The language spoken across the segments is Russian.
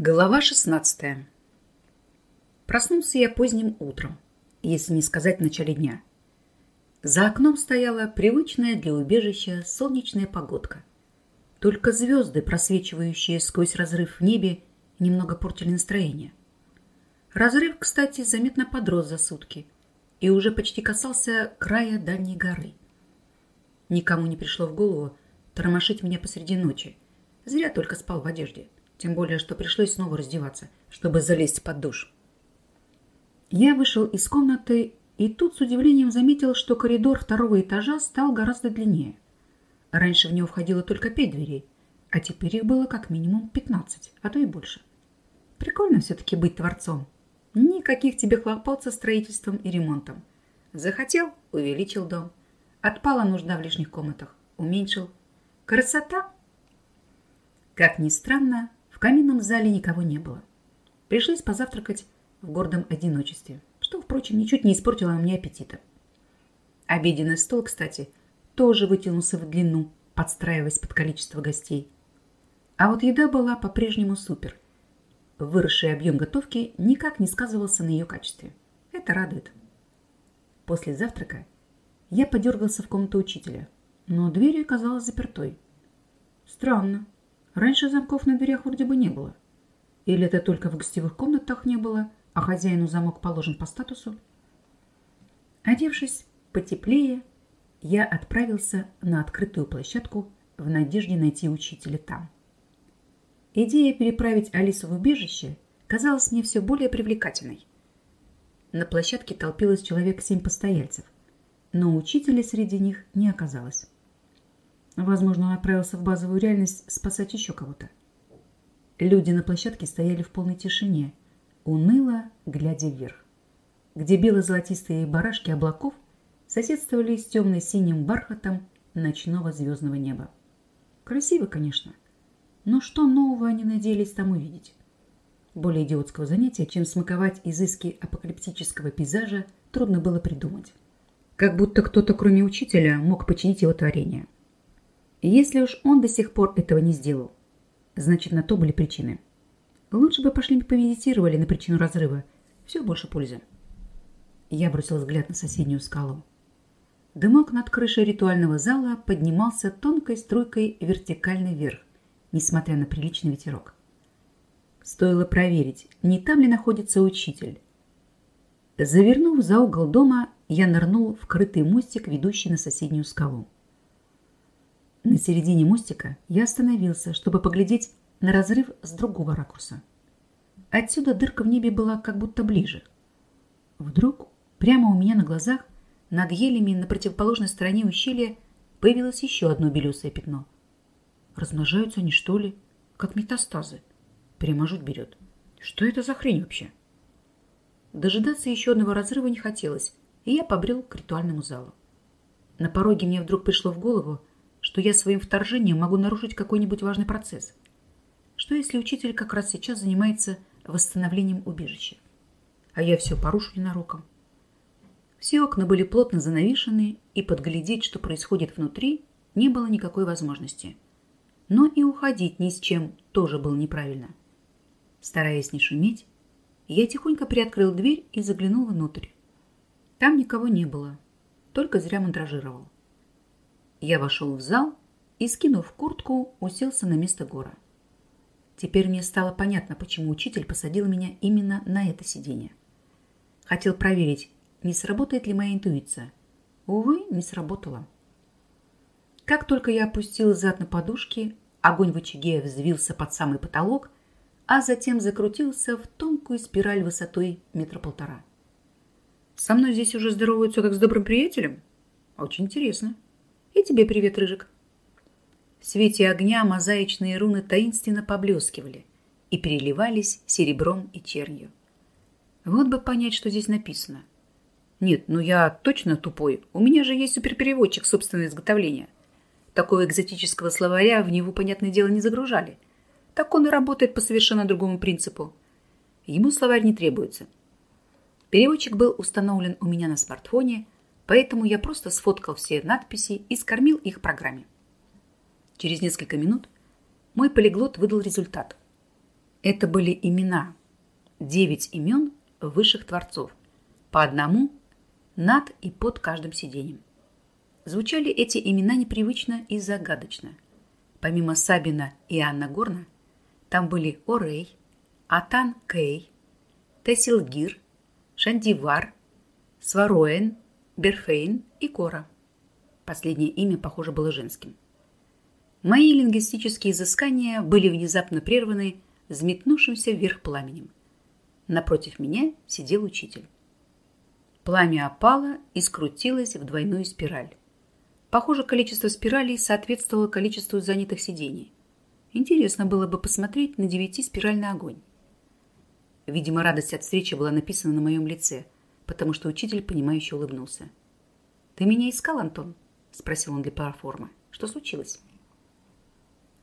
Глава 16. Проснулся я поздним утром, если не сказать в начале дня. За окном стояла привычная для убежища солнечная погодка. Только звезды, просвечивающие сквозь разрыв в небе, немного портили настроение. Разрыв, кстати, заметно подрос за сутки и уже почти касался края дальней горы. Никому не пришло в голову тормошить меня посреди ночи. Зря только спал в одежде. Тем более, что пришлось снова раздеваться, чтобы залезть под душ. Я вышел из комнаты и тут с удивлением заметил, что коридор второго этажа стал гораздо длиннее. Раньше в него входило только пять дверей, а теперь их было как минимум пятнадцать, а то и больше. Прикольно все-таки быть творцом. Никаких тебе хлопот со строительством и ремонтом. Захотел – увеличил дом. Отпала нужда в лишних комнатах – уменьшил. Красота? Как ни странно, в каминном зале никого не было. Пришлось позавтракать в гордом одиночестве, что, впрочем, ничуть не испортило мне аппетита. Обеденный стол, кстати, тоже вытянулся в длину, подстраиваясь под количество гостей. А вот еда была по-прежнему супер. Выросший объем готовки никак не сказывался на ее качестве. Это радует. После завтрака я подергался в комнату учителя, но дверь оказалась запертой. Странно. Раньше замков на дверях вроде бы не было. Или это только в гостевых комнатах не было, а хозяину замок положен по статусу? Одевшись потеплее, я отправился на открытую площадку в надежде найти учителя там. Идея переправить Алису в убежище казалась мне все более привлекательной. На площадке толпилось человек семь постояльцев, но учителя среди них не оказалось. Возможно, он отправился в базовую реальность спасать еще кого-то. Люди на площадке стояли в полной тишине, уныло глядя вверх, где бело-золотистые барашки облаков соседствовали с темно-синим бархатом ночного звездного неба. Красиво, конечно, но что нового они надеялись там увидеть? Более идиотского занятия, чем смаковать изыски апокалиптического пейзажа, трудно было придумать. Как будто кто-то, кроме учителя, мог починить его творение – если уж он до сих пор этого не сделал, значит, на то были причины. Лучше бы пошли помедитировали на причину разрыва. Все больше пользы. Я бросил взгляд на соседнюю скалу. Дымок над крышей ритуального зала поднимался тонкой струйкой вертикально вверх, несмотря на приличный ветерок. Стоило проверить, не там ли находится учитель. Завернув за угол дома, я нырнул в крытый мостик, ведущий на соседнюю скалу. На середине мостика я остановился, чтобы поглядеть на разрыв с другого ракурса. Отсюда дырка в небе была как будто ближе. Вдруг, прямо у меня на глазах, над елями на противоположной стороне ущелья появилось еще одно белесое пятно. Размножаются они, что ли? Как метастазы. Прямо жуть берет. Что это за хрень вообще? Дожидаться еще одного разрыва не хотелось, и я побрел к ритуальному залу. На пороге мне вдруг пришло в голову, что я своим вторжением могу нарушить какой-нибудь важный процесс. Что если учитель как раз сейчас занимается восстановлением убежища? А я все порушу ненароком. Все окна были плотно занавешены, и подглядеть, что происходит внутри, не было никакой возможности. Но и уходить ни с чем тоже было неправильно. Стараясь не шуметь, я тихонько приоткрыл дверь и заглянул внутрь. Там никого не было, только зря мандражировал. Я вошел в зал и, скинув куртку, уселся на место гора. Теперь мне стало понятно, почему учитель посадил меня именно на это сиденье. Хотел проверить, не сработает ли моя интуиция. Увы, не сработало. Как только я опустил зад на подушки, огонь в очаге взвился под самый потолок, а затем закрутился в тонкую спираль высотой метра полтора. Со мной здесь уже здороваются как с добрым приятелем? Очень интересно. И тебе привет, Рыжик. В свете огня мозаичные руны таинственно поблескивали и переливались серебром и чернью. Вот бы понять, что здесь написано. Нет, ну я точно тупой. У меня же есть суперпереводчик собственного изготовления. Такого экзотического словаря в него, понятное дело, не загружали. Так он и работает по совершенно другому принципу. Ему словарь не требуется. Переводчик был установлен у меня на смартфоне – поэтому я просто сфоткал все надписи и скормил их программе. Через несколько минут мой полиглот выдал результат. Это были имена. Девять имен высших творцов. По одному над и под каждым сиденьем. Звучали эти имена непривычно и загадочно. Помимо Сабина и Анна Горна, там были Орей, Атан Кей, Тесилгир, Шандивар, Свароэн, Берфейн и Кора. Последнее имя, похоже, было женским. Мои лингвистические изыскания были внезапно прерваны взметнувшимся вверх пламенем. Напротив меня сидел учитель. Пламя опало и скрутилось в двойную спираль. Похоже, количество спиралей соответствовало количеству занятых сидений. Интересно было бы посмотреть на девятиспиральный огонь. Видимо, радость от встречи была написана на моем лице, потому что учитель, понимающе улыбнулся. «Ты меня искал, Антон?» – спросил он для параформы. «Что случилось?»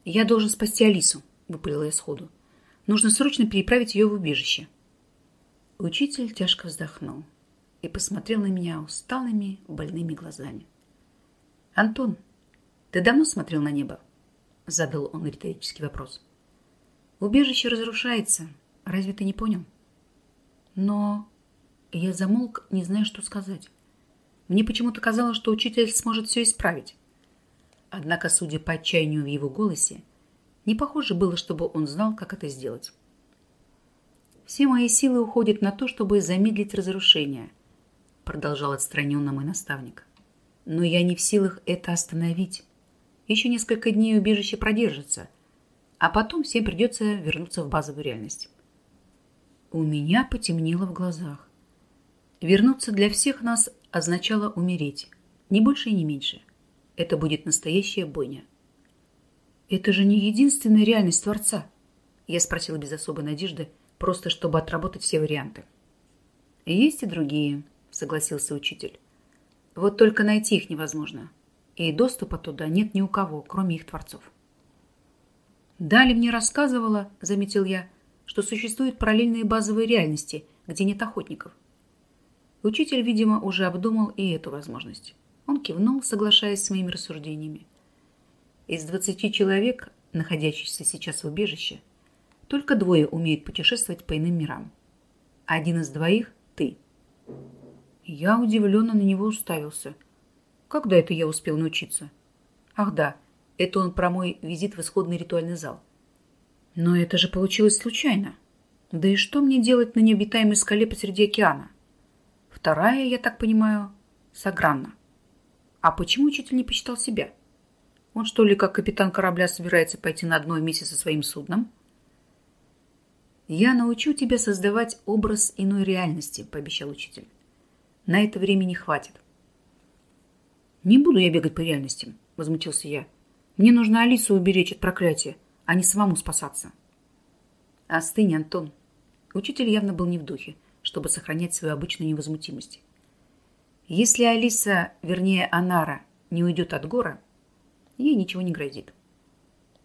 «Я должен спасти Алису», – выпалила я сходу. «Нужно срочно переправить ее в убежище». Учитель тяжко вздохнул и посмотрел на меня усталыми, больными глазами. «Антон, ты давно смотрел на небо?» – задал он риторический вопрос. «Убежище разрушается. Разве ты не понял?» Но я замолк, не зная, что сказать. Мне почему-то казалось, что учитель сможет все исправить. Однако, судя по отчаянию в его голосе, не похоже было, чтобы он знал, как это сделать. «Все мои силы уходят на то, чтобы замедлить разрушение», продолжал отстраненно мой наставник. «Но я не в силах это остановить. Еще несколько дней убежище продержится, а потом всем придется вернуться в базовую реальность». У меня потемнело в глазах. Вернуться для всех нас означало умереть, ни больше и не меньше. Это будет настоящая бойня. «Это же не единственная реальность Творца?» Я спросила без особой надежды, просто чтобы отработать все варианты. «Есть и другие», — согласился учитель. «Вот только найти их невозможно, и доступа туда нет ни у кого, кроме их творцов». «Дали мне рассказывала», — заметил я, «что существуют параллельные базовые реальности, где нет охотников». Учитель, видимо, уже обдумал и эту возможность. Он кивнул, соглашаясь с моими рассуждениями. Из двадцати человек, находящихся сейчас в убежище, только двое умеют путешествовать по иным мирам. Один из двоих – ты. Я удивленно на него уставился. Когда это я успел научиться? Ах да, это он про мой визит в исходный ритуальный зал. Но это же получилось случайно. Да и что мне делать на необитаемой скале посреди океана? Вторая, я так понимаю, Сагранна. А почему учитель не посчитал себя? Он что ли, как капитан корабля, собирается пойти на дно вместе со своим судном? «Я научу тебя создавать образ иной реальности», — пообещал учитель. «На это времени хватит». «Не буду я бегать по реальностям», — возмутился я. «Мне нужно Алису уберечь от проклятия, а не самому спасаться». «Остынь, Антон». Учитель явно был не в духе, чтобы сохранять свою обычную невозмутимость. Если Алиса, вернее Анара, не уйдет от гора, ей ничего не грозит.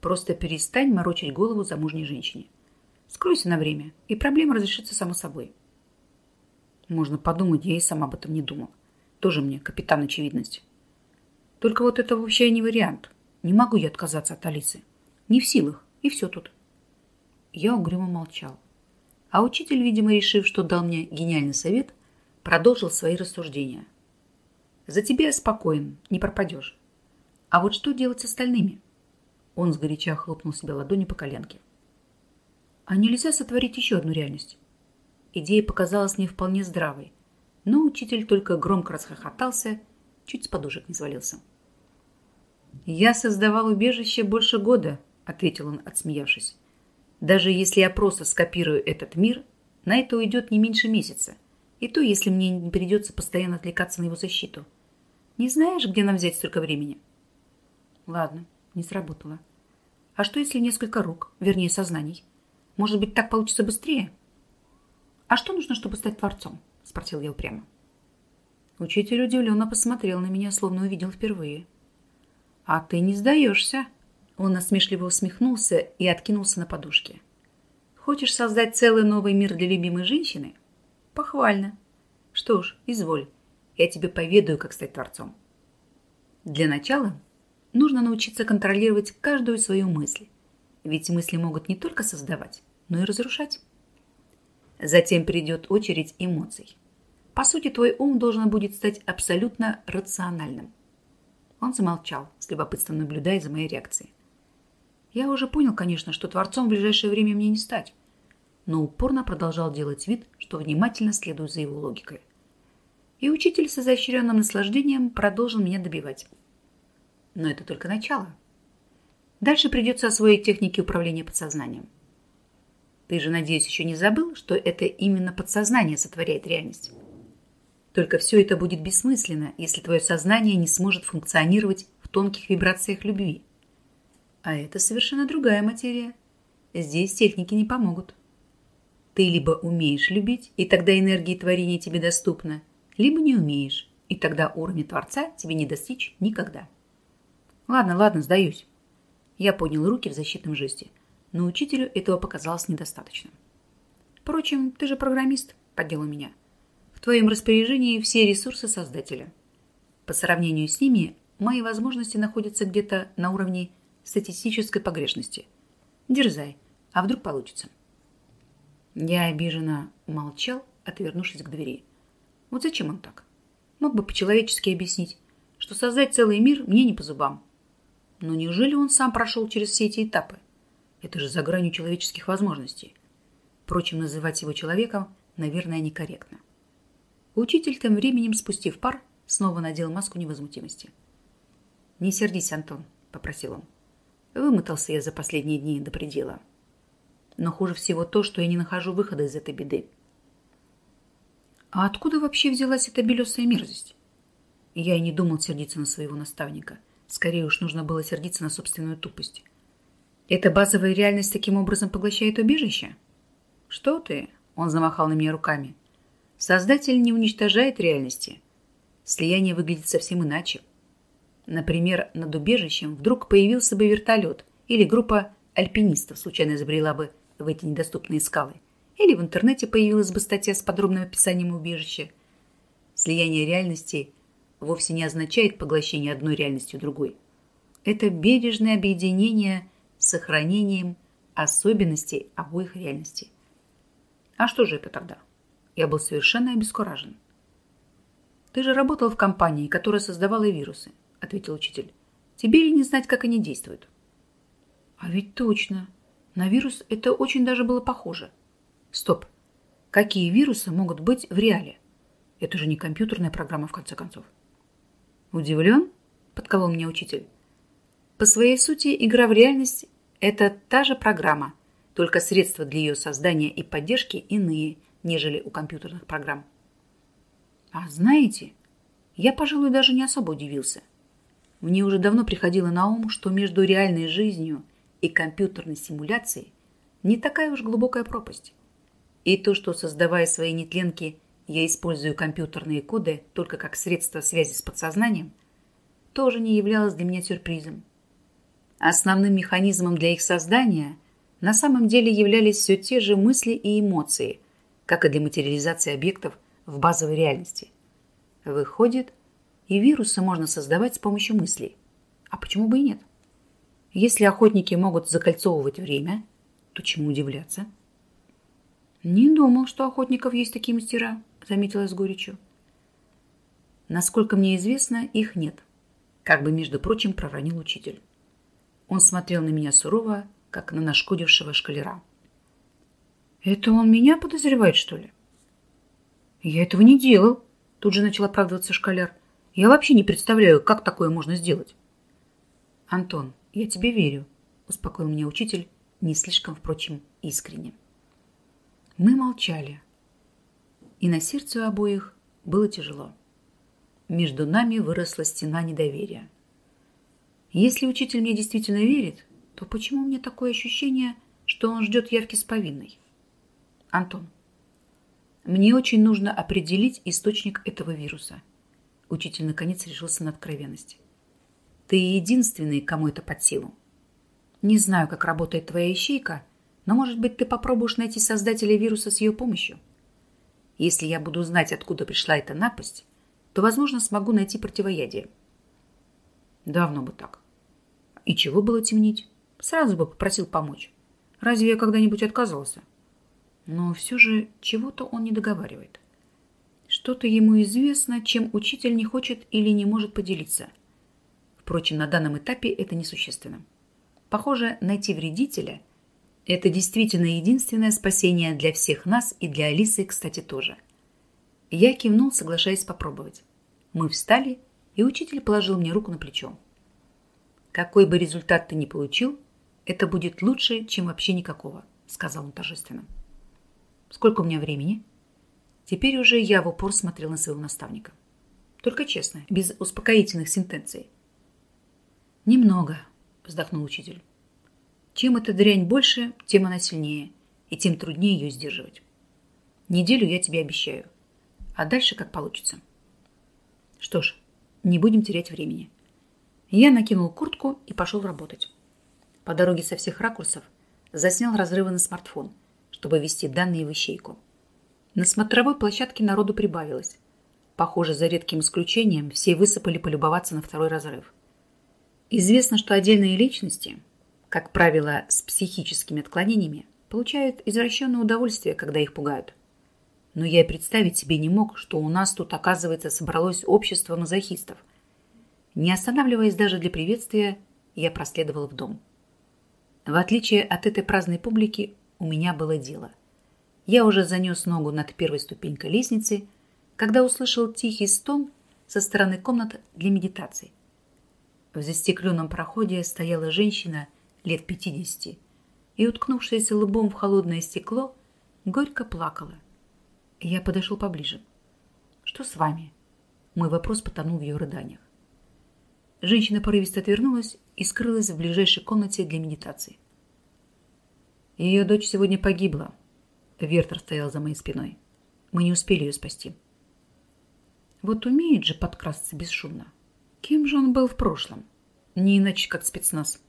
Просто перестань морочить голову замужней женщине. Скройся на время, и проблема разрешится само собой. Можно подумать, я и сам об этом не думал. Тоже мне капитан очевидность. Только вот это вообще не вариант. Не могу я отказаться от Алисы. Не в силах, и все тут. Я угрюмо молчал. А учитель, видимо, решив, что дал мне гениальный совет, продолжил свои рассуждения. За тебя я спокоен, не пропадешь. А вот что делать с остальными? Он сгоряча хлопнул себя ладони по коленке. А нельзя сотворить еще одну реальность? Идея показалась мне вполне здравой, но учитель только громко расхохотался, чуть с подушек не свалился. «Я создавал убежище больше года», — ответил он, отсмеявшись. «Даже если я просто скопирую этот мир, на это уйдет не меньше месяца, и то, если мне не придется постоянно отвлекаться на его защиту. Не знаешь, где нам взять столько времени? Ладно, не сработало. А что, если несколько рук, вернее, сознаний? Может быть, так получится быстрее? А что нужно, чтобы стать творцом? Спросил я упрямо. Учитель удивленно посмотрел на меня, словно увидел впервые. «А ты не сдаешься!» Он насмешливо усмехнулся и откинулся на подушке. «Хочешь создать целый новый мир для любимой женщины? Похвально. Что ж, изволь. Я тебе поведаю, как стать творцом. Для начала нужно научиться контролировать каждую свою мысль. Ведь мысли могут не только создавать, но и разрушать. Затем придет очередь эмоций. По сути, твой ум должен будет стать абсолютно рациональным. Он замолчал, с любопытством наблюдая за моей реакцией. Я уже понял, конечно, что творцом в ближайшее время мне не стать, но упорно продолжал делать вид, что внимательно следую за его логикой. И учитель с изощренным наслаждением продолжил меня добивать. Но это только начало. Дальше придется освоить техники управления подсознанием. Ты же, надеюсь, еще не забыл, что это именно подсознание сотворяет реальность. Только все это будет бессмысленно, если твое сознание не сможет функционировать в тонких вибрациях любви. А это совершенно другая материя. Здесь техники не помогут. Ты либо умеешь любить, и тогда энергия творения тебе доступна, либо не умеешь, и тогда уровня Творца тебе не достичь никогда. Ладно, ладно, сдаюсь. Я поднял руки в защитном жесте, но учителю этого показалось недостаточно. Впрочем, ты же программист, поддел меня. В твоем распоряжении все ресурсы Создателя. По сравнению с ними, мои возможности находятся где-то на уровне статистической погрешности. Дерзай, а вдруг получится. Я обиженно молчал, отвернувшись к двери. Вот зачем он так? Мог бы по-человечески объяснить, что создать целый мир мне не по зубам. Но неужели он сам прошел через все эти этапы? Это же за гранью человеческих возможностей. Впрочем, называть его человеком, наверное, некорректно. Учитель тем временем, спустив пар, снова надел маску невозмутимости. «Не сердись, Антон», — попросил он. «Вымотался я за последние дни до предела. Но хуже всего то, что я не нахожу выхода из этой беды. А откуда вообще взялась эта белесая мерзость? Я и не думал сердиться на своего наставника. Скорее уж нужно было сердиться на собственную тупость. Эта базовая реальность таким образом поглощает убежище? Что ты? Он замахал на меня руками. Создатель не уничтожает реальности. Слияние выглядит совсем иначе. Например, над убежищем вдруг появился бы вертолет или группа альпинистов случайно забрела бы в эти недоступные скалы. Или в интернете появилась бы статья с подробным описанием убежища. Слияние реальностей вовсе не означает поглощение одной реальностью другой. Это бережное объединение с сохранением особенностей обоих реальностей. А что же это тогда? Я был совершенно обескуражен. «Ты же работал в компании, которая создавала вирусы», — ответил учитель. «Тебе ли не знать, как они действуют?» «А ведь точно. На вирус это очень даже было похоже. Стоп. Какие вирусы могут быть в реале? Это же не компьютерная программа, в конце концов». «Удивлен?» — подколол меня учитель. «По своей сути, игра в реальность — это та же программа, только средства для ее создания и поддержки иные — нежели у компьютерных программ. А знаете, я, пожалуй, даже не особо удивился. Мне уже давно приходило на ум, что между реальной жизнью и компьютерной симуляцией не такая уж глубокая пропасть. И то, что, создавая свои нетленки, я использую компьютерные коды только как средство связи с подсознанием, тоже не являлось для меня сюрпризом. Основным механизмом для их создания на самом деле являлись все те же мысли и эмоции – как и для материализации объектов в базовой реальности. Выходит, и вирусы можно создавать с помощью мыслей. А почему бы и нет? Если охотники могут закольцовывать время, то чему удивляться? Не думал, что охотников есть такие мастера, заметила с горечью. Насколько мне известно, их нет. Как бы, между прочим, проронил учитель. Он смотрел на меня сурово, как на нашкодившего шкалера. Это он меня подозревает, что ли? Я этого не делал, тут же начал оправдываться школяр. Я вообще не представляю, как такое можно сделать. Антон, я тебе верю, успокоил меня учитель, не слишком, впрочем, искренне. Мы молчали, и на сердце у обоих было тяжело. Между нами выросла стена недоверия. Если учитель мне действительно верит, то почему мне такое ощущение, что он ждет явки с повинной? Антон, мне очень нужно определить источник этого вируса. Учитель наконец решился на откровенность. Ты единственный, кому это под силу. Не знаю, как работает твоя ищейка, но, может быть, ты попробуешь найти создателя вируса с ее помощью. Если я буду знать, откуда пришла эта напасть, то, возможно, смогу найти противоядие. Давно бы так. И чего было темнить? Сразу бы попросил помочь. Разве я когда-нибудь отказывался? Но все же чего-то он не договаривает. Что-то ему известно, чем учитель не хочет или не может поделиться. Впрочем, на данном этапе это несущественно. Похоже, найти вредителя – это действительно единственное спасение для всех нас и для Алисы, кстати, тоже. Я кивнул, соглашаясь попробовать. Мы встали, и учитель положил мне руку на плечо. «Какой бы результат ты ни получил, это будет лучше, чем вообще никакого», – сказал он торжественно. «Сколько у меня времени?» Теперь уже я в упор смотрел на своего наставника. Только честно, без успокоительных сентенций. «Немного», – вздохнул учитель. «Чем эта дрянь больше, тем она сильнее, и тем труднее ее сдерживать. Неделю я тебе обещаю, а дальше как получится». Что ж, не будем терять времени. Я накинул куртку и пошел работать. По дороге со всех ракурсов заснял разрывы на смартфон, чтобы ввести данные в ищейку. На смотровой площадке народу прибавилось. Похоже, за редким исключением, все высыпали полюбоваться на второй разрыв. Известно, что отдельные личности, как правило, с психическими отклонениями, получают извращенное удовольствие, когда их пугают. Но я представить себе не мог, что у нас тут, оказывается, собралось общество мазохистов. Не останавливаясь даже для приветствия, я проследовал в дом. В отличие от этой праздной публики, у меня было дело. Я уже занес ногу над первой ступенькой лестницы, когда услышал тихий стон со стороны комнат для медитации. В застекленном проходе стояла женщина лет пятидесяти и, уткнувшись лбом в холодное стекло, горько плакала. Я подошел поближе. «Что с вами?» Мой вопрос потонул в ее рыданиях. Женщина порывисто отвернулась и скрылась в ближайшей комнате для медитации. Ее дочь сегодня погибла, Вертер стоял за моей спиной. Мы не успели ее спасти. Вот умеет же подкрасться бесшумно. Кем же он был в прошлом? Не иначе, как спецназ.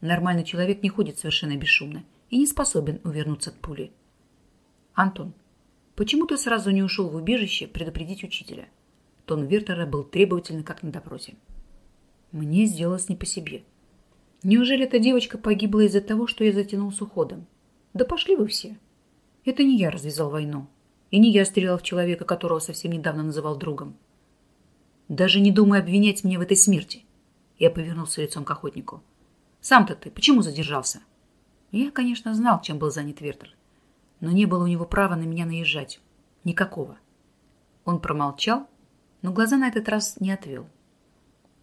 Нормальный человек не ходит совершенно бесшумно и не способен увернуться от пули. Антон, почему ты сразу не ушел в убежище предупредить учителя? Тон Вертера был требовательный, как на допросе. Мне сделалось не по себе. Неужели эта девочка погибла из-за того, что я затянул с уходом? Да пошли вы все. Это не я развязал войну. И не я стрелял в человека, которого совсем недавно называл другом. Даже не думай обвинять меня в этой смерти. Я повернулся лицом к охотнику. Сам-то ты почему задержался? Я, конечно, знал, чем был занят Вертер. Но не было у него права на меня наезжать. Никакого. Он промолчал, но глаза на этот раз не отвел.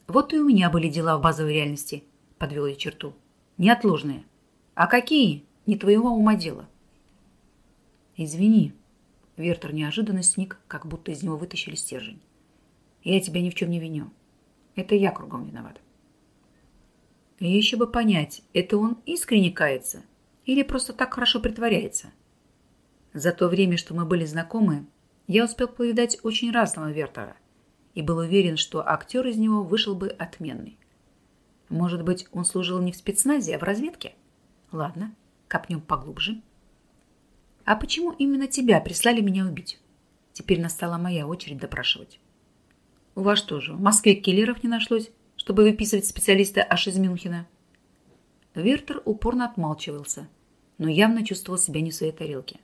Вот и у меня были дела в базовой реальности, подвел я черту. Неотложные. А какие? Не твоего ума дело. «Извини». Вертер неожиданно сник, как будто из него вытащили стержень. «Я тебя ни в чем не виню. Это я кругом виноват». И еще бы понять, это он искренне кается или просто так хорошо притворяется. За то время, что мы были знакомы, я успел повидать очень разного Вертера и был уверен, что актер из него вышел бы отменный. Может быть, он служил не в спецназе, а в разведке? Ладно, копнем поглубже. А почему именно тебя прислали меня убить? Теперь настала моя очередь допрашивать. У вас что же, в Москве киллеров не нашлось, чтобы выписывать специалиста аж из Мюнхена? Вертер упорно отмалчивался, но явно чувствовал себя не в своей тарелке.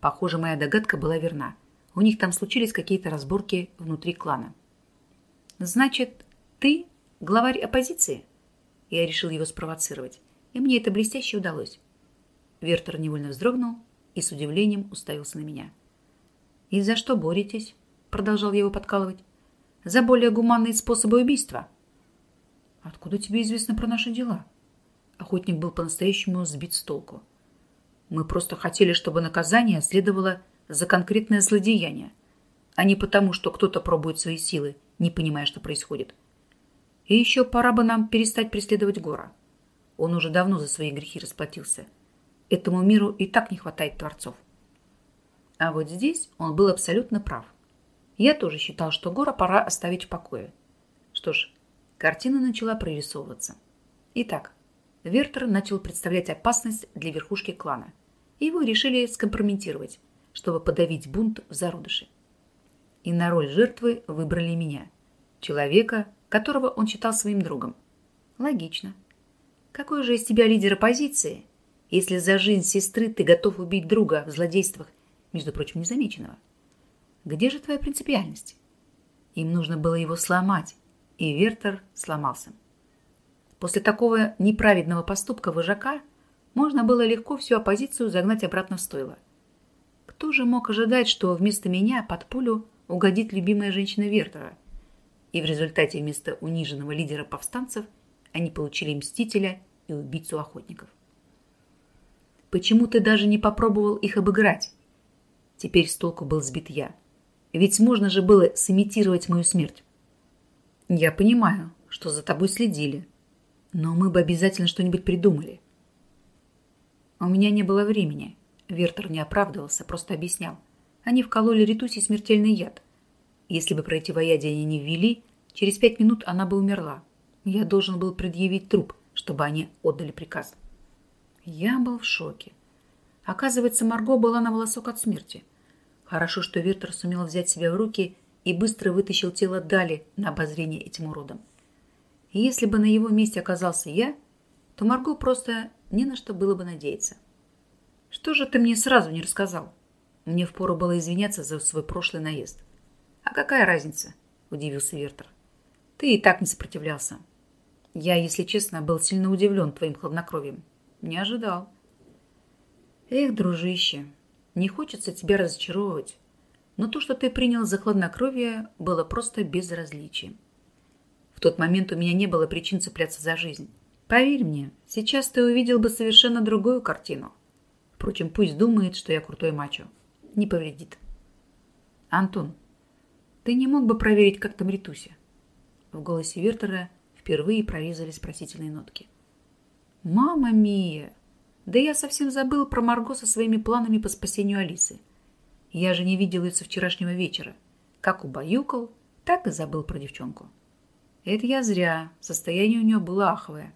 Похоже, моя догадка была верна. У них там случились какие-то разборки внутри клана. Значит, ты главарь оппозиции? Я решил его спровоцировать, и мне это блестяще удалось. Вертер невольно вздрогнул и с удивлением уставился на меня. «И за что боретесь?» – продолжал его подкалывать. «За более гуманные способы убийства». «Откуда тебе известно про наши дела?» Охотник был по-настоящему сбит с толку. «Мы просто хотели, чтобы наказание следовало за конкретное злодеяние, а не потому, что кто-то пробует свои силы, не понимая, что происходит. И еще пора бы нам перестать преследовать Гора. Он уже давно за свои грехи расплатился – Этому миру и так не хватает творцов. А вот здесь он был абсолютно прав. Я тоже считал, что Гора пора оставить в покое. Что ж, картина начала прорисовываться. Итак, Вертер начал представлять опасность для верхушки клана. И его решили скомпрометировать, чтобы подавить бунт в зародыше. И на роль жертвы выбрали меня, человека, которого он считал своим другом. Логично. Какой же из тебя лидер оппозиции – если за жизнь сестры ты готов убить друга в злодействах, между прочим, незамеченного? Где же твоя принципиальность? Им нужно было его сломать, и Вертер сломался. После такого неправедного поступка вожака можно было легко всю оппозицию загнать обратно в стойло. Кто же мог ожидать, что вместо меня под пулю угодит любимая женщина Вертера? И в результате вместо униженного лидера повстанцев они получили мстителя и убийцу охотников. Почему ты даже не попробовал их обыграть? Теперь с толку был сбит я. Ведь можно же было сымитировать мою смерть. Я понимаю, что за тобой следили, но мы бы обязательно что-нибудь придумали. У меня не было времени. Вертер не оправдывался, просто объяснял. Они вкололи Ритусе смертельный яд. Если бы противоядие они не ввели, через пять минут она бы умерла. Я должен был предъявить труп, чтобы они отдали приказ. Я был в шоке. Оказывается, Марго была на волосок от смерти. Хорошо, что Вертер сумел взять себя в руки и быстро вытащил тело Дали на обозрение этим уродом. Если бы на его месте оказался я, то Марго просто не на что было бы надеяться. Что же ты мне сразу не рассказал? Мне впору было извиняться за свой прошлый наезд. А какая разница? Удивился Вертер. Ты и так не сопротивлялся. Я, если честно, был сильно удивлен твоим хладнокровием. Не ожидал. Эх, дружище, не хочется тебя разочаровывать, но то, что ты принял за хладнокровие, было просто безразличием. В тот момент у меня не было причин цепляться за жизнь. Поверь мне, сейчас ты увидел бы совершенно другую картину. Впрочем, пусть думает, что я крутой мачо. Не повредит. Антон, ты не мог бы проверить, как там Ритуся? В голосе Вертера впервые прорезались спросительные нотки. «Мама Мия! Да я совсем забыл про Марго со своими планами по спасению Алисы. Я же не видел ее со вчерашнего вечера. Как убаюкал, так и забыл про девчонку. Это я зря, состояние у нее было аховое.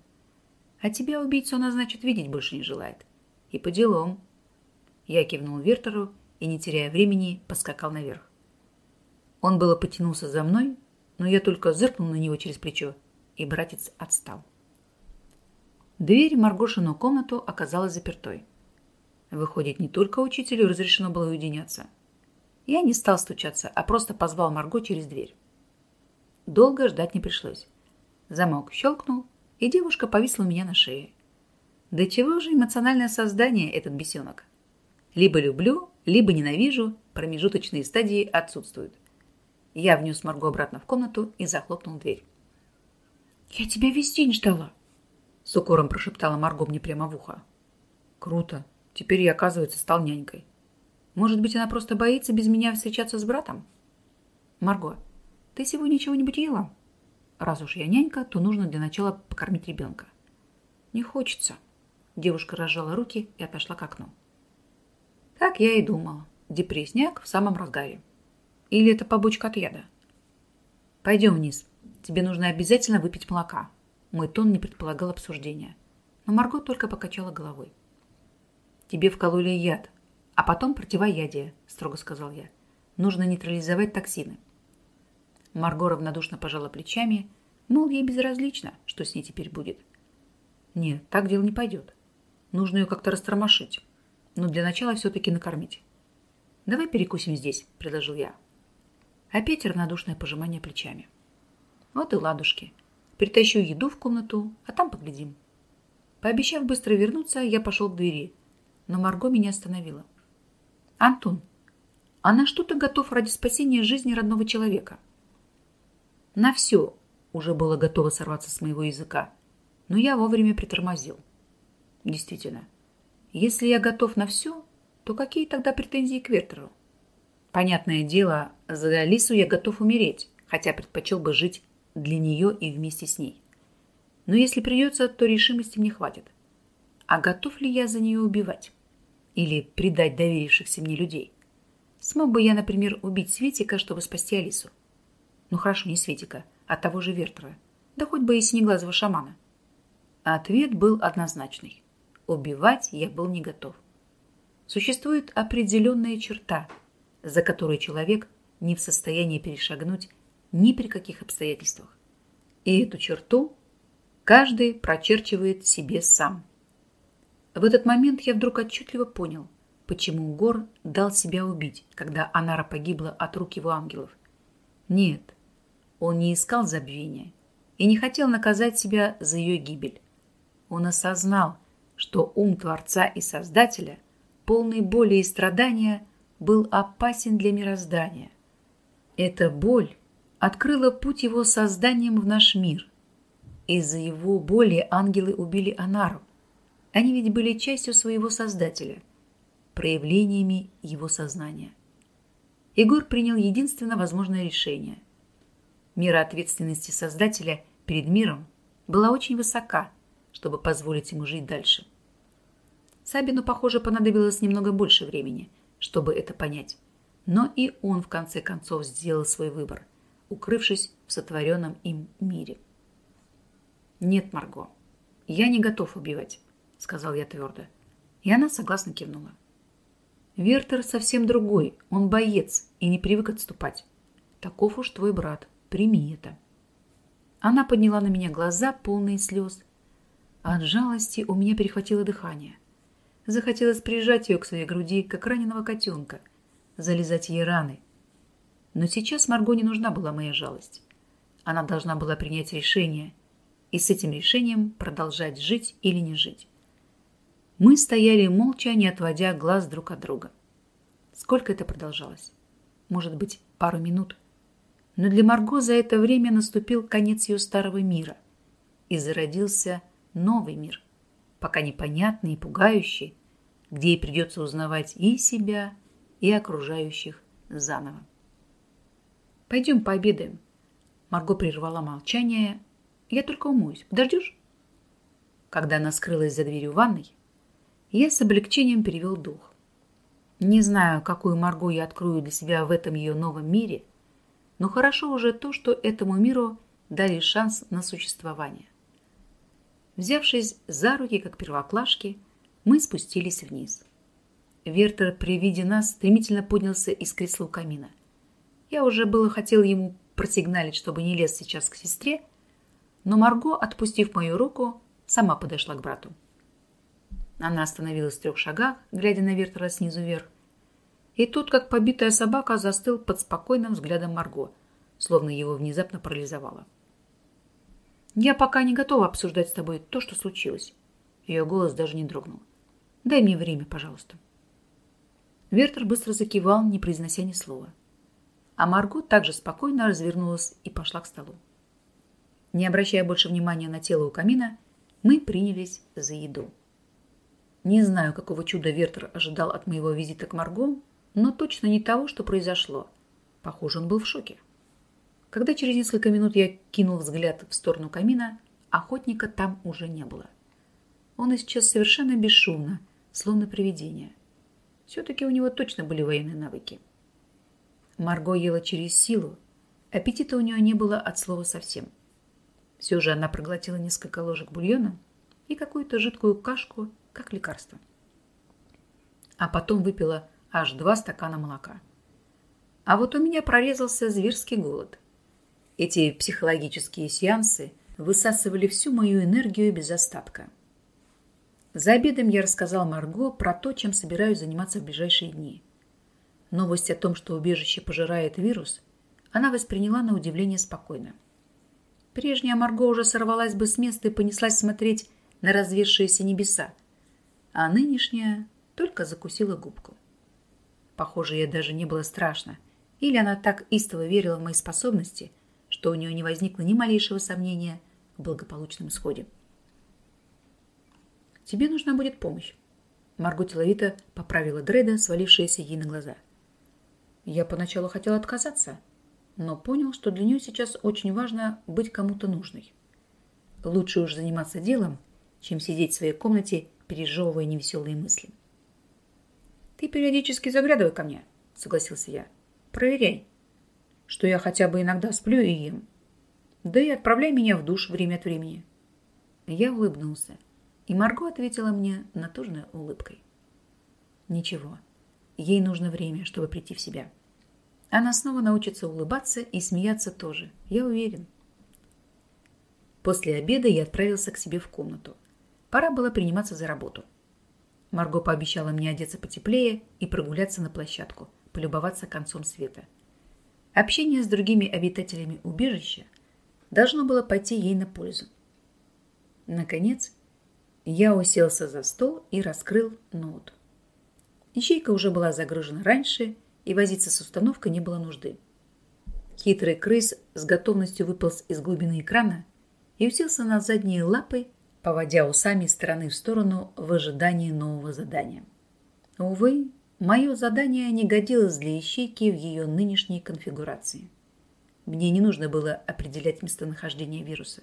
А тебя, убийцу, она, значит, видеть больше не желает. И по делам. Я кивнул Вертеру и, не теряя времени, поскакал наверх. Он было потянулся за мной, но я только зыркнул на него через плечо, и братец отстал. Дверь в Маргошину комнату оказалась запертой. Выходит, не только учителю разрешено было уединяться. Я не стал стучаться, а просто позвал Марго через дверь. Долго ждать не пришлось. Замок щелкнул, и девушка повисла у меня на шее. Да чего же эмоциональное создание этот бесенок? Либо люблю, либо ненавижу, промежуточные стадии отсутствуют. Я внес Марго обратно в комнату и захлопнул дверь. «Я тебя весь день ждала», — с укором прошептала Марго мне прямо в ухо. «Круто. Теперь я, оказывается, стал нянькой. Может быть, она просто боится без меня встречаться с братом?» «Марго, ты сегодня чего-нибудь ела?» Раз уж я нянька, то нужно для начала покормить ребенка. Не хочется. Девушка разжала руки и отошла к окну. Так я и думала. Депрессняк в самом разгаре. Или это побочка от яда? Пойдем вниз. Тебе нужно обязательно выпить молока. Мой тон не предполагал обсуждения. Но Марго только покачала головой. Тебе вкололи яд, а потом противоядие, строго сказал я. Нужно нейтрализовать токсины. Марго равнодушно пожала плечами, мол, ей безразлично, что с ней теперь будет. Нет, так дело не пойдет. Нужно ее как-то растормошить. Но для начала все-таки накормить. «Давай перекусим здесь», — предложил я. Опять равнодушное пожимание плечами. Вот и ладушки. Притащу еду в комнату, а там поглядим. Пообещав быстро вернуться, я пошел к двери, но Марго меня остановила. «Антон, а на что ты готов ради спасения жизни родного человека?» На все уже было готово сорваться с моего языка, но я вовремя притормозил. Действительно, если я готов на все, то какие тогда претензии к Вертеру? Понятное дело, за Алису я готов умереть, хотя предпочел бы жить для нее и вместе с ней. Но если придется, то решимости мне хватит. А готов ли я за нее убивать? Или предать доверившихся мне людей? Смог бы я, например, убить Светика, чтобы спасти Алису? Ну хорошо, не Светика, а того же Вертера. Да хоть бы и синеглазого шамана. Ответ был однозначный. Убивать я был не готов. Существует определенная черта, за которой человек не в состоянии перешагнуть ни при каких обстоятельствах. И эту черту каждый прочерчивает себе сам. В этот момент я вдруг отчетливо понял, почему Гор дал себя убить, когда Анара погибла от рук его ангелов. Нет, он не искал забвения и не хотел наказать себя за ее гибель. Он осознал, что ум Творца и Создателя, полный боли и страдания, был опасен для мироздания. Эта боль открыла путь его созданием в наш мир. Из-за его боли ангелы убили Анару. Они ведь были частью своего Создателя, проявлениями его сознания. Егор принял единственно возможное решение. Мера ответственности Создателя перед миром была очень высока, чтобы позволить ему жить дальше. Сабину, похоже, понадобилось немного больше времени, чтобы это понять. Но и он, в конце концов, сделал свой выбор, укрывшись в сотворенном им мире. «Нет, Марго, я не готов убивать», — сказал я твердо. И она согласно кивнула. «Вертер совсем другой, он боец и не привык отступать. Таков уж твой брат, прими это». Она подняла на меня глаза, полные слез. От жалости у меня перехватило дыхание. Захотелось прижать ее к своей груди, как раненого котенка — залезать ей раны. Но сейчас Марго не нужна была моя жалость. Она должна была принять решение и с этим решением продолжать жить или не жить. Мы стояли молча, не отводя глаз друг от друга. Сколько это продолжалось? Может быть, пару минут. Но для Марго за это время наступил конец ее старого мира и зародился новый мир, пока непонятный и пугающий, где ей придется узнавать и себя, и окружающих заново. «Пойдем пообедаем». Марго прервала молчание. «Я только умоюсь. Подождешь?» Когда она скрылась за дверью ванной, я с облегчением перевел дух. Не знаю, какую Марго я открою для себя в этом ее новом мире, но хорошо уже то, что этому миру дали шанс на существование. Взявшись за руки, как первоклашки, мы спустились вниз. Вертер при виде нас стремительно поднялся из кресла у камина. Я уже было хотел ему просигналить, чтобы не лез сейчас к сестре, но Марго, отпустив мою руку, сама подошла к брату. Она остановилась в трех шагах, глядя на Вертера снизу вверх. И тут, как побитая собака, застыл под спокойным взглядом Марго, словно его внезапно парализовало. «Я пока не готова обсуждать с тобой то, что случилось». Ее голос даже не дрогнул. «Дай мне время, пожалуйста». Вертер быстро закивал, не произнося ни слова. А Марго также спокойно развернулась и пошла к столу. Не обращая больше внимания на тело у камина, мы принялись за еду. Не знаю, какого чуда Вертер ожидал от моего визита к Марго, но точно не того, что произошло. Похоже, он был в шоке. Когда через несколько минут я кинул взгляд в сторону камина, охотника там уже не было. Он исчез совершенно бесшумно, словно привидение. Все-таки у него точно были военные навыки. Марго ела через силу. Аппетита у нее не было от слова совсем. Все же она проглотила несколько ложек бульона и какую-то жидкую кашку, как лекарство. А потом выпила аж два стакана молока. А вот у меня прорезался зверский голод. Эти психологические сеансы высасывали всю мою энергию без остатка. За обедом я рассказал Марго про то, чем собираюсь заниматься в ближайшие дни. Новость о том, что убежище пожирает вирус, она восприняла на удивление спокойно. Прежняя Марго уже сорвалась бы с места и понеслась смотреть на развершиеся небеса, а нынешняя только закусила губку. Похоже, ей даже не было страшно, или она так истово верила в мои способности, что у нее не возникло ни малейшего сомнения в благополучном исходе. Тебе нужна будет помощь. Марго деловито поправила Дреда, свалившиеся ей на глаза. Я поначалу хотела отказаться, но понял, что для нее сейчас очень важно быть кому-то нужной. Лучше уж заниматься делом, чем сидеть в своей комнате, пережевывая невеселые мысли. «Ты периодически заглядывай ко мне», — согласился я. «Проверяй, что я хотя бы иногда сплю и ем. Да и отправляй меня в душ время от времени». Я улыбнулся. И Марго ответила мне натужной улыбкой. Ничего, ей нужно время, чтобы прийти в себя. Она снова научится улыбаться и смеяться тоже, я уверен. После обеда я отправился к себе в комнату. Пора было приниматься за работу. Марго пообещала мне одеться потеплее и прогуляться на площадку, полюбоваться концом света. Общение с другими обитателями убежища должно было пойти ей на пользу. Наконец, я уселся за стол и раскрыл ноут. Ячейка уже была загружена раньше, и возиться с установкой не было нужды. Хитрый крыс с готовностью выполз из глубины экрана и уселся на задние лапы, поводя усами из стороны в сторону в ожидании нового задания. Увы, мое задание не годилось для ищейки в ее нынешней конфигурации. Мне не нужно было определять местонахождение вируса.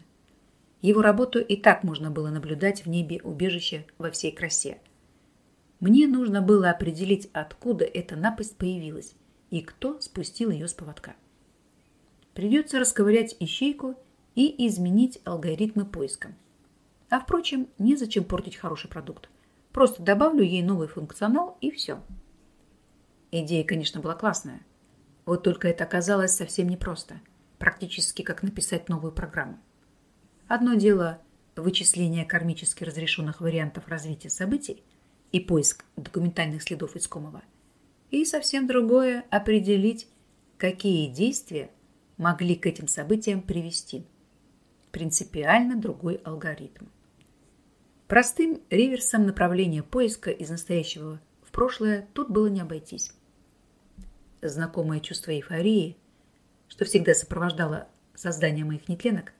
Его работу и так можно было наблюдать в небе убежища во всей красе. Мне нужно было определить, откуда эта напасть появилась и кто спустил ее с поводка. Придется расковырять ищейку и изменить алгоритмы поиска. А впрочем, незачем портить хороший продукт. Просто добавлю ей новый функционал и все. Идея, конечно, была классная. Вот только это оказалось совсем непросто. Практически как написать новую программу. Одно дело вычисление кармически разрешенных вариантов развития событий и поиск документальных следов искомого. И совсем другое определить, какие действия могли к этим событиям привести. Принципиально другой алгоритм. Простым реверсом направления поиска из настоящего в прошлое тут было не обойтись. Знакомое чувство эйфории, что всегда сопровождало создание моих нетленок,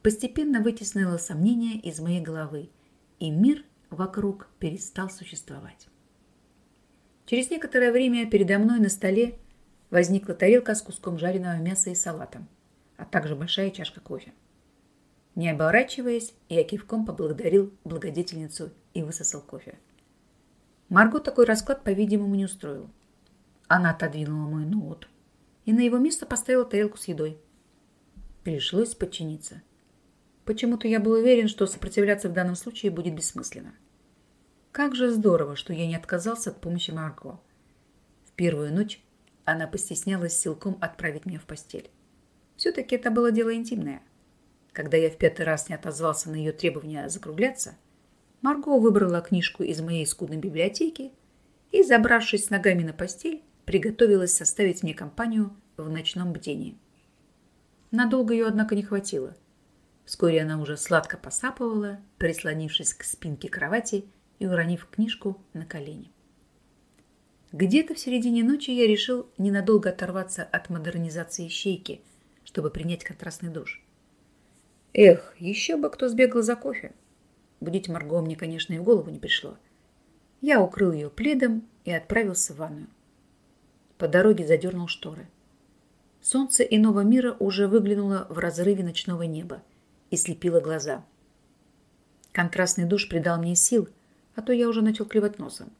постепенно вытеснило сомнения из моей головы, и мир вокруг перестал существовать. Через некоторое время передо мной на столе возникла тарелка с куском жареного мяса и салатом, а также большая чашка кофе. Не оборачиваясь, я кивком поблагодарил благодетельницу и высосал кофе. Марго такой расклад, по-видимому, не устроил. Она отодвинула мой ноут и на его место поставила тарелку с едой. Пришлось подчиниться. Почему-то я был уверен, что сопротивляться в данном случае будет бессмысленно. Как же здорово, что я не отказался от помощи Марго. В первую ночь она постеснялась силком отправить меня в постель. Все-таки это было дело интимное. Когда я в пятый раз не отозвался на ее требования закругляться, Марго выбрала книжку из моей скудной библиотеки и, забравшись с ногами на постель, приготовилась составить мне компанию в ночном бдении. Надолго ее, однако, не хватило. Вскоре она уже сладко посапывала, прислонившись к спинке кровати и уронив книжку на колени. Где-то в середине ночи я решил ненадолго оторваться от модернизации щейки, чтобы принять контрастный душ. Эх, еще бы кто сбегал за кофе. Будить Марго мне, конечно, и в голову не пришло. Я укрыл ее пледом и отправился в ванную. По дороге задернул шторы. Солнце иного мира уже выглянуло в разрыве ночного неба и слепило глаза. Контрастный душ придал мне сил, а то я уже начал клевать носом.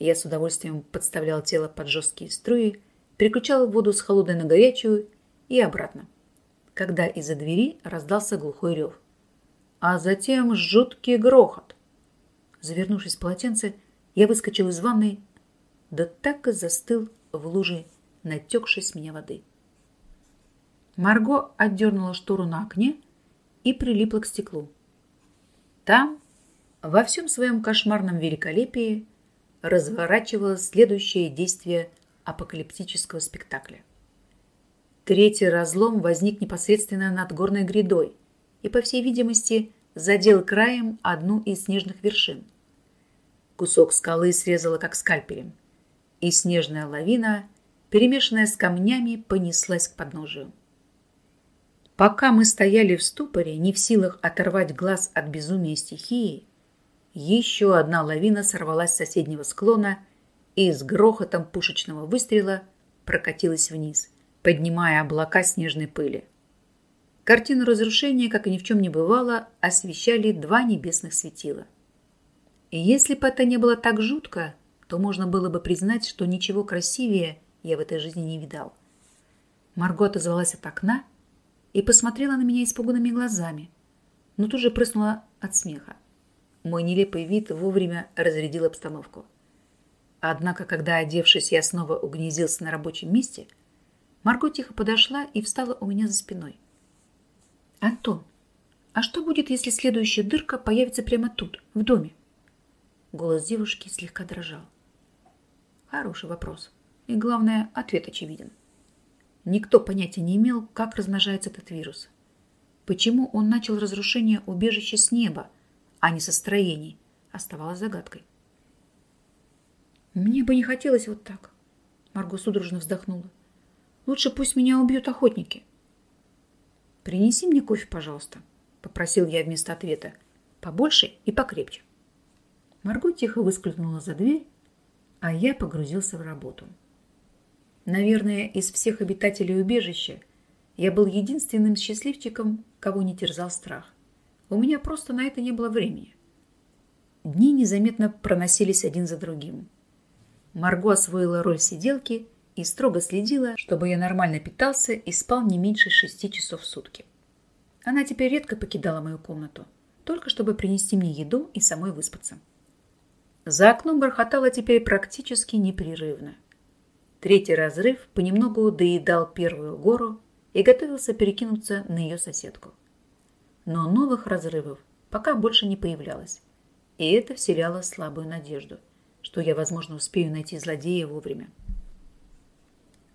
Я с удовольствием подставлял тело под жесткие струи, переключал воду с холодной на горячую и обратно, когда из-за двери раздался глухой рев. А затем жуткий грохот. Завернувшись в полотенце, я выскочил из ванной, да так и застыл в луже натекшей с меня воды. Марго отдернула штору на окне и прилипла к стеклу. Там, во всем своем кошмарном великолепии, разворачивалось следующее действие апокалиптического спектакля. Третий разлом возник непосредственно над горной грядой и, по всей видимости, задел краем одну из снежных вершин. Кусок скалы срезало как скальпелем, и снежная лавина, перемешанная с камнями, понеслась к подножию. Пока мы стояли в ступоре, не в силах оторвать глаз от безумия стихии, еще одна лавина сорвалась с соседнего склона и с грохотом пушечного выстрела прокатилась вниз, поднимая облака снежной пыли. Картину разрушения, как и ни в чем не бывало, освещали два небесных светила. И если бы это не было так жутко, то можно было бы признать, что ничего красивее я в этой жизни не видал. Марго отозвалась от окна и посмотрела на меня испуганными глазами, но тут же прыснула от смеха. Мой нелепый вид вовремя разрядил обстановку. Однако, когда, одевшись, я снова угнездился на рабочем месте, Марго тихо подошла и встала у меня за спиной. «Антон, а что будет, если следующая дырка появится прямо тут, в доме?» Голос девушки слегка дрожал. Хороший вопрос. И главное, ответ очевиден. Никто понятия не имел, как размножается этот вирус. Почему он начал разрушение убежища с неба, а не со строений, оставалось загадкой. Мне бы не хотелось вот так. Марго судорожно вздохнула. Лучше пусть меня убьют охотники. Принеси мне кофе, пожалуйста, попросил я вместо ответа. Побольше и покрепче. Марго тихо выскользнула за дверь, а я погрузился в работу. Наверное, из всех обитателей убежища я был единственным счастливчиком, кого не терзал страх. У меня просто на это не было времени. Дни незаметно проносились один за другим. Марго освоила роль сиделки и строго следила, чтобы я нормально питался и спал не меньше шести часов в сутки. Она теперь редко покидала мою комнату, только чтобы принести мне еду и самой выспаться. За окном бархатало теперь практически непрерывно. Третий разрыв понемногу доедал первую гору и готовился перекинуться на ее соседку. Но новых разрывов пока больше не появлялось, и это вселяло слабую надежду, что я, возможно, успею найти злодея вовремя.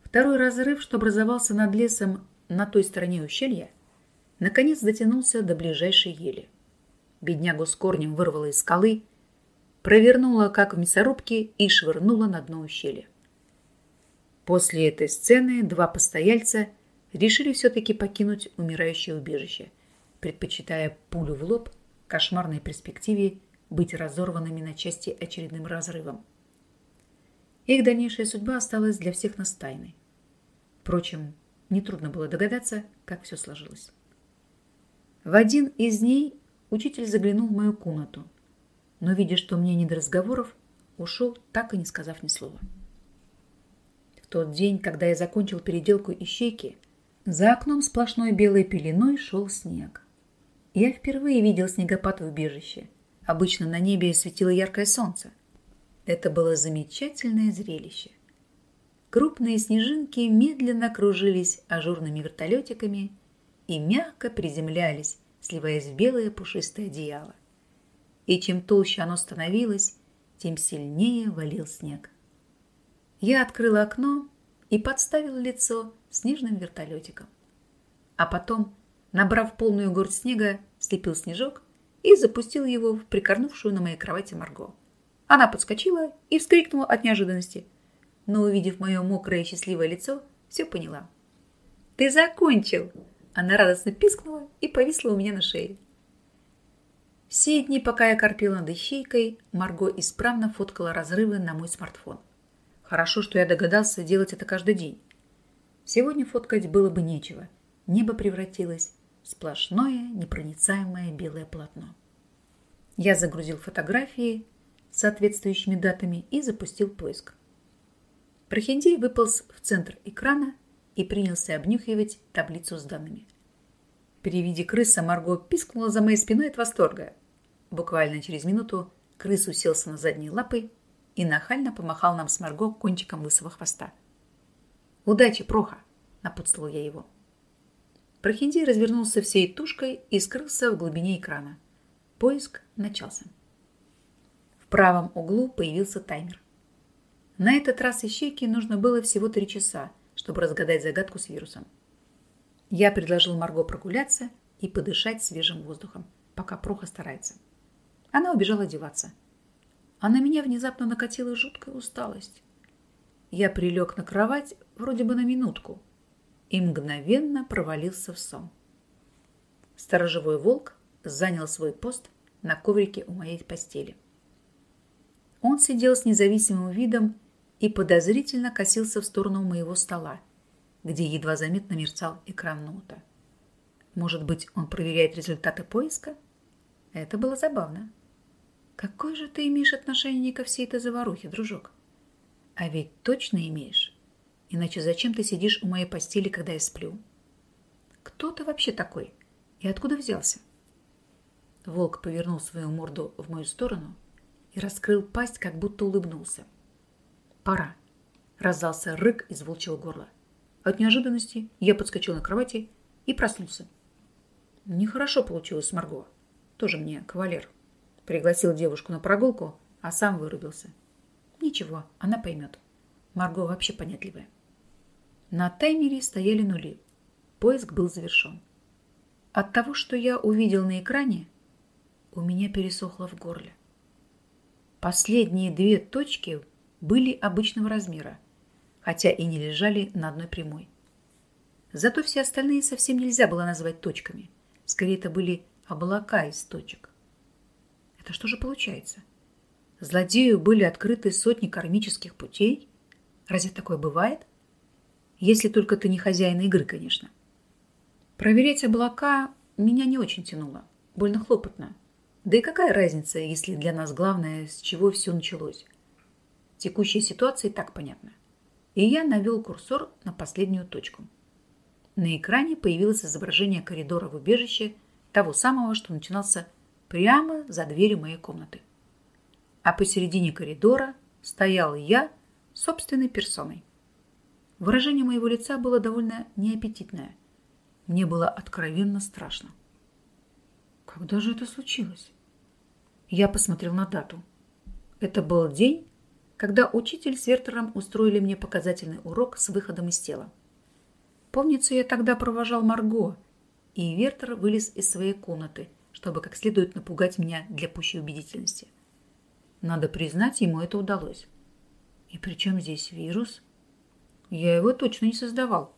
Второй разрыв, что образовался над лесом на той стороне ущелья, наконец дотянулся до ближайшей ели. Беднягу с корнем вырвало из скалы провернула, как в мясорубке, и швырнула на дно ущелья. После этой сцены два постояльца решили все-таки покинуть умирающее убежище, предпочитая пулю в лоб кошмарной перспективе быть разорванными на части очередным разрывом. Их дальнейшая судьба осталась для всех нас тайной. Впрочем, нетрудно было догадаться, как все сложилось. В один из дней учитель заглянул в мою комнату но, видя, что мне не до разговоров, ушел, так и не сказав ни слова. В тот день, когда я закончил переделку ищейки, за окном сплошной белой пеленой шел снег. Я впервые видел снегопад в убежище. Обычно на небе светило яркое солнце. Это было замечательное зрелище. Крупные снежинки медленно кружились ажурными вертолетиками и мягко приземлялись, сливаясь в белое пушистое одеяло и чем толще оно становилось, тем сильнее валил снег. Я открыла окно и подставила лицо снежным вертолетиком. А потом, набрав полную горсть снега, слепил снежок и запустил его в прикорнувшую на моей кровати Марго. Она подскочила и вскрикнула от неожиданности, но, увидев мое мокрое и счастливое лицо, все поняла. «Ты закончил!» Она радостно пискнула и повисла у меня на шее. Все дни, пока я корпела над ищейкой, Марго исправно фоткала разрывы на мой смартфон. Хорошо, что я догадался делать это каждый день. Сегодня фоткать было бы нечего. Небо превратилось в сплошное, непроницаемое белое полотно. Я загрузил фотографии с соответствующими датами и запустил поиск. Прохиндей выполз в центр экрана и принялся обнюхивать таблицу с данными. При виде крыса Марго пискнула за моей спиной от восторга. Буквально через минуту крыс уселся на задние лапы и нахально помахал нам с Марго кончиком лысого хвоста. «Удачи, Проха!» – напутствовал я его. Прохиндей развернулся всей тушкой и скрылся в глубине экрана. Поиск начался. В правом углу появился таймер. На этот раз ищейке нужно было всего три часа, чтобы разгадать загадку с вирусом. Я предложил Марго прогуляться и подышать свежим воздухом, пока Проха старается. Она убежала одеваться. А на меня внезапно накатила жуткая усталость. Я прилег на кровать вроде бы на минутку и мгновенно провалился в сон. Сторожевой волк занял свой пост на коврике у моей постели. Он сидел с независимым видом и подозрительно косился в сторону моего стола – где едва заметно мерцал экран ноута. Может быть, он проверяет результаты поиска? Это было забавно. Какое же ты имеешь отношение ко всей этой заварухе, дружок? А ведь точно имеешь. Иначе зачем ты сидишь у моей постели, когда я сплю? Кто ты вообще такой? И откуда взялся? Волк повернул свою морду в мою сторону и раскрыл пасть, как будто улыбнулся. «Пора!» – раздался рык из волчьего горла. От неожиданности я подскочил на кровати и проснулся. Нехорошо получилось с Марго. Тоже мне кавалер. Пригласил девушку на прогулку, а сам вырубился. Ничего, она поймет. Марго вообще понятливая. На таймере стояли нули. Поиск был завершен. От того, что я увидел на экране, у меня пересохло в горле. Последние две точки были обычного размера, хотя и не лежали на одной прямой. Зато все остальные совсем нельзя было назвать точками. Скорее, это были облака из точек. Это что же получается? Злодею были открыты сотни кармических путей? Разве такое бывает? Если только ты не хозяин игры, конечно. Проверять облака меня не очень тянуло. Больно хлопотно. Да и какая разница, если для нас главное, с чего все началось? Текущая ситуация и так понятна. И я навел курсор на последнюю точку. На экране появилось изображение коридора в убежище, того самого, что начинался прямо за дверью моей комнаты. А посередине коридора стоял я собственной персоной. Выражение моего лица было довольно неаппетитное – мне было откровенно страшно. Когда же это случилось? Я посмотрел на дату. Это был день, когда учитель с Вертером устроили мне показательный урок с выходом из тела. Помнится, я тогда провожал Марго, и Вертер вылез из своей комнаты, чтобы как следует напугать меня для пущей убедительности. Надо признать, ему это удалось. И при чем здесь вирус? Я его точно не создавал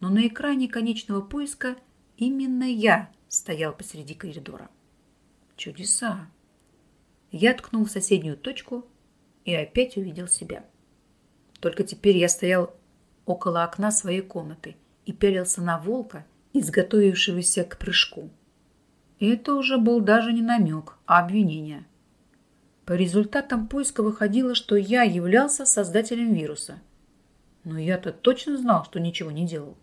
но на экране конечного поиска именно я стоял посреди коридора. Чудеса! Я ткнул в соседнюю точку и опять увидел себя. Только теперь я стоял около окна своей комнаты и пялился на волка, изготовившегося к прыжку. И это уже был даже не намек, а обвинение. По результатам поиска выходило, что я являлся создателем вируса. Но я-то точно знал, что ничего не делал.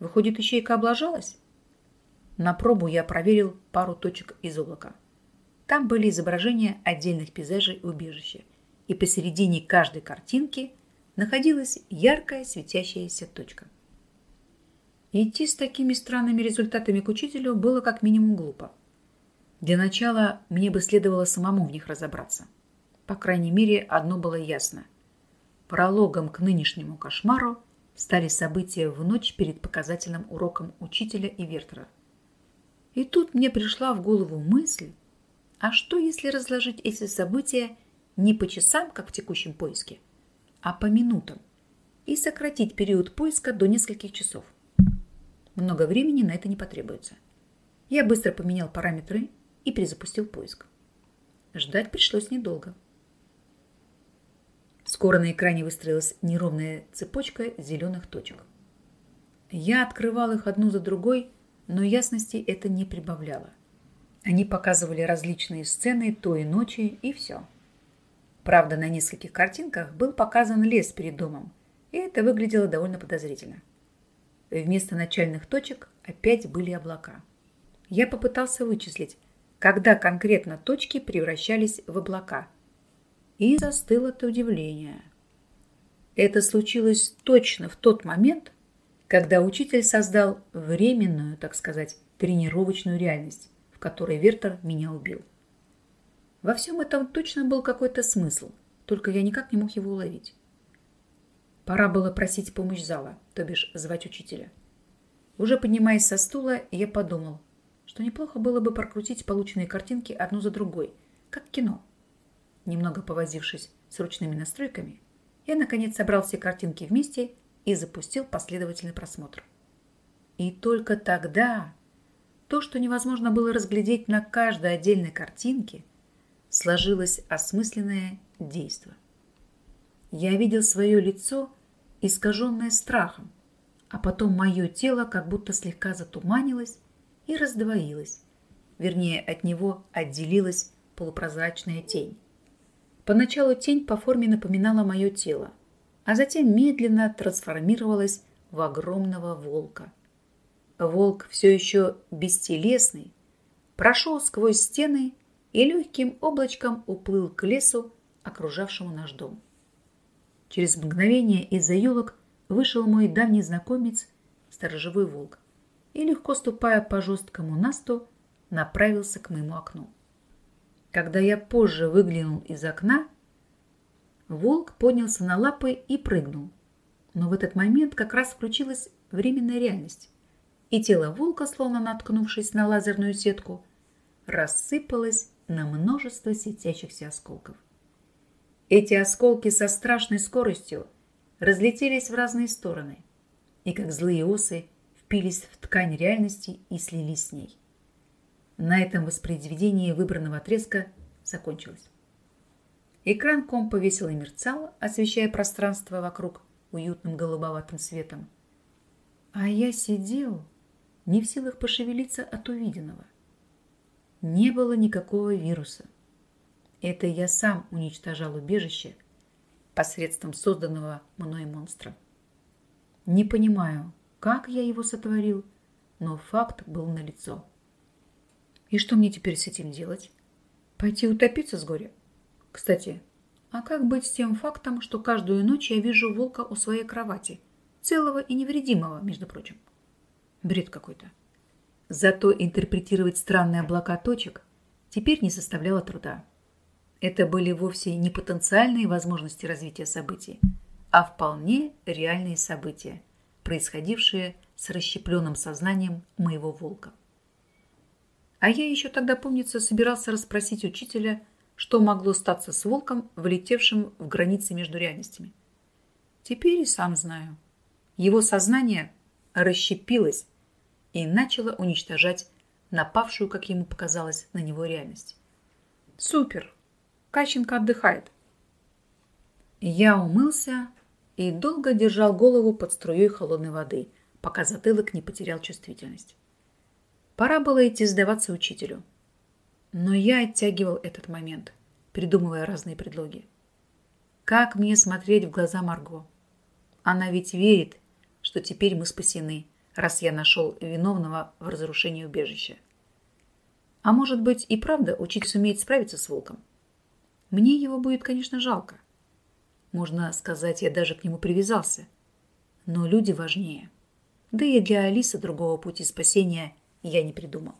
Выходит, ищейка облажалась? На пробу я проверил пару точек из облака. Там были изображения отдельных пейзажей убежища, и посередине каждой картинки находилась яркая светящаяся точка. Идти с такими странными результатами к учителю было как минимум глупо. Для начала мне бы следовало самому в них разобраться. По крайней мере, одно было ясно. Прологом к нынешнему кошмару стали события в ночь перед показательным уроком учителя и Вертера. И тут мне пришла в голову мысль, а что если разложить эти события не по часам, как в текущем поиске, а по минутам и сократить период поиска до нескольких часов? Много времени на это не потребуется. Я быстро поменял параметры и перезапустил поиск. Ждать пришлось недолго. Скоро на экране выстроилась неровная цепочка зеленых точек. Я открывал их одну за другой, но ясности это не прибавляло. Они показывали различные сцены той ночи, и все. Правда, на нескольких картинках был показан лес перед домом, и это выглядело довольно подозрительно. Вместо начальных точек опять были облака. Я попытался вычислить, когда конкретно точки превращались в облака – и застыл от удивления. Это случилось точно в тот момент, когда учитель создал временную, так сказать, тренировочную реальность, в которой Вертер меня убил. Во всем этом точно был какой-то смысл, только я никак не мог его уловить. Пора было просить помощь зала, то бишь звать учителя. Уже поднимаясь со стула, я подумал, что неплохо было бы прокрутить полученные картинки одну за другой, как кино – Немного повозившись с ручными настройками, я, наконец, собрал все картинки вместе и запустил последовательный просмотр. И только тогда то, что невозможно было разглядеть на каждой отдельной картинке, сложилось осмысленное действо. Я видел свое лицо, искаженное страхом, а потом мое тело как будто слегка затуманилось и раздвоилось, вернее, от него отделилась полупрозрачная тень. Поначалу тень по форме напоминала мое тело, а затем медленно трансформировалась в огромного волка. Волк все еще бестелесный, прошел сквозь стены и легким облачком уплыл к лесу, окружавшему наш дом. Через мгновение из-за елок вышел мой давний знакомец, сторожевой волк, и, легко ступая по жесткому насту, направился к моему окну. Когда я позже выглянул из окна, волк поднялся на лапы и прыгнул. Но в этот момент как раз включилась временная реальность, и тело волка, словно наткнувшись на лазерную сетку, рассыпалось на множество светящихся осколков. Эти осколки со страшной скоростью разлетелись в разные стороны и, как злые осы, впились в ткань реальности и слились с ней. На этом воспроизведение выбранного отрезка закончилось. Экран компа весело мерцал, освещая пространство вокруг уютным голубоватым светом. А я сидел, не в силах пошевелиться от увиденного. Не было никакого вируса. Это я сам уничтожал убежище посредством созданного мной монстра. Не понимаю, как я его сотворил, но факт был налицо. И что мне теперь с этим делать? Пойти утопиться с горя? Кстати, а как быть с тем фактом, что каждую ночь я вижу волка у своей кровати, целого и невредимого, между прочим? Бред какой-то. Зато интерпретировать странные облака точек теперь не составляло труда. Это были вовсе не потенциальные возможности развития событий, а вполне реальные события, происходившие с расщепленным сознанием моего волка. А я еще тогда, помнится, собирался расспросить учителя, что могло статься с волком, влетевшим в границы между реальностями. Теперь и сам знаю. Его сознание расщепилось и начало уничтожать напавшую, как ему показалось, на него реальность. Супер! Кащенко отдыхает. Я умылся и долго держал голову под струей холодной воды, пока затылок не потерял чувствительность. Пора было идти сдаваться учителю. Но я оттягивал этот момент, придумывая разные предлоги. Как мне смотреть в глаза Марго? Она ведь верит, что теперь мы спасены, раз я нашел виновного в разрушении убежища. А может быть и правда учитель сумеет справиться с волком? Мне его будет, конечно, жалко. Можно сказать, я даже к нему привязался. Но люди важнее. Да и для Алисы другого пути спасения я не придумал.